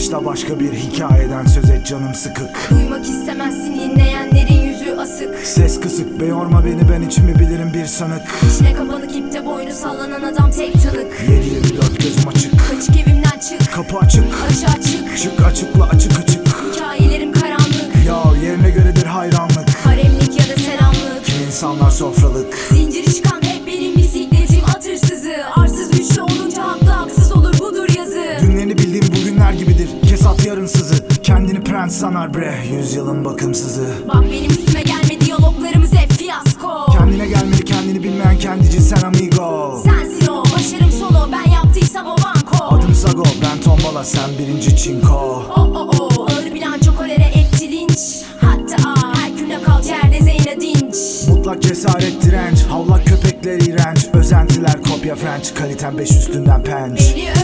Başla başka bir hikayeden söz et canım sıkık. Duymak istemezsin dinleyenlerin yüzü asık. Ses kısık be yorma beni ben içimi bilirim bir sanık. İçine kapanık ipte boynu sallanan adam tek tanık. 7-24 gözüm açık. Açık evimden çık. Kapı açık. Açığa çık. Çık açıkla açık açık. Hikayelerim karanlık. Ya yerine göredir hayranlık. Haremlik ya da selamlık. Kimi insanlar sofralık sanar bre Yüzyılın bakımsızı. Bak benim üstüme gelme diyaloglarımız hep fiyasko. Kendine gelmeli kendini bilmeyen kendici sen amigo. Sensin o başarım solo. Ben yaptıysam o banko. Adım Sago ben tombala sen birinci çinko. O o o ağır bilanço kolere etti linç. Hatta aa, her güne kal yerde Zeyna dinç. Mutlak cesaret direnç. Havlak köpekler iğrenç. Özentiler kopya French Kaliten 5 üstünden penç. Beni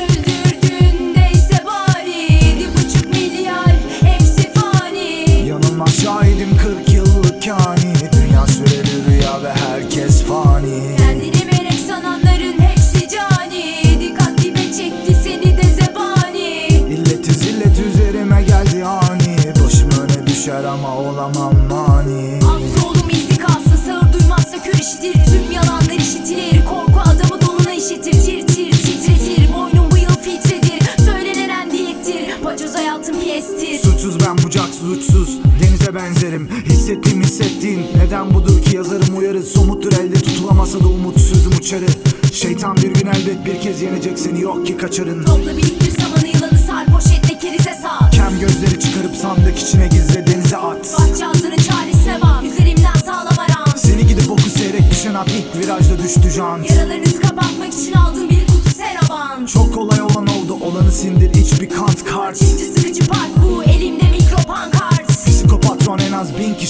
yıllık kani. Dünya süreli rüya ve herkes fani. Kendini melek sananların hepsi cani. Dikkat dibe çekti seni de zebani. İlleti zillet üzerime geldi ani. Başım öne düşer ama olamam mani. Oğlum izi kalsın sağır duymazsa kör işitir. Tüm yalanlar işitilir. Korku adamı donuna işitir. Tir tir titretir. Boynum bu yıl filtredir Söylenen diyettir Pacoz hayatım piyestir Suçsuz ben bucaksız uçsuz Denize benzerim. Hissettiğim hissettiğin. Neden budur ki yazarım uyarı Somuttur elde tutulamasa da umut. Sözüm uçarı. Şeytan bir gün elbet bir kez yenecek seni. Yok ki kaçarın. Topla biriktir samanı yılanı sar. Poşetle kerize sar. Kem gözleri çıkarıp sandık içine gizle denize at. Bahçazının çaresine bak. Üzerimden sağlam aran. Seni gidip oku seyrek düşen at. İlk virajda düştü can. Yaralarınızı kapatmak için aldığım bir kutu seraban. Çok kolay olan oldu. Olanı sindir iç bir kant kart. Çinci sıkıcı park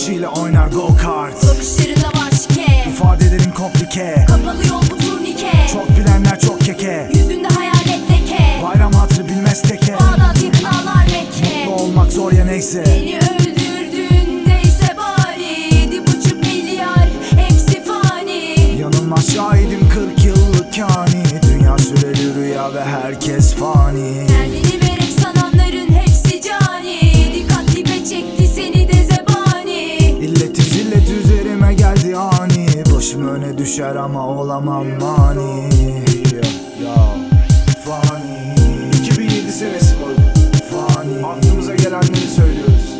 az bin kişiyle oynar go kart. Bakışlarında var şike İfadelerin komplike. Kapalı yol bu turnike. Çok bilenler çok keke. Yüzünde hayalet leke Bayram hatırı bilmez teke. Bağdat yakın ağlar Mekke Mutlu olmak zor ya neyse. Beni öldürdün düşer ama olamam mani. Fani. 2007 senesi bu Fani. Aklımıza gelenleri söylüyoruz.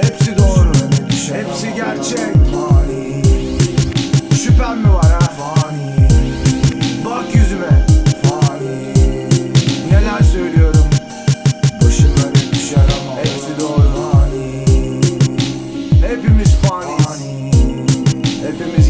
Hepsi doğru. Hepsi gerçek. Fani Şüphem mi var ha? Fani. Bak yüzüme. Fani. Neler söylüyorum? Başım öne düşer ama Hepsi doğru. Fani Hepimiz faniyiz. Hepimiz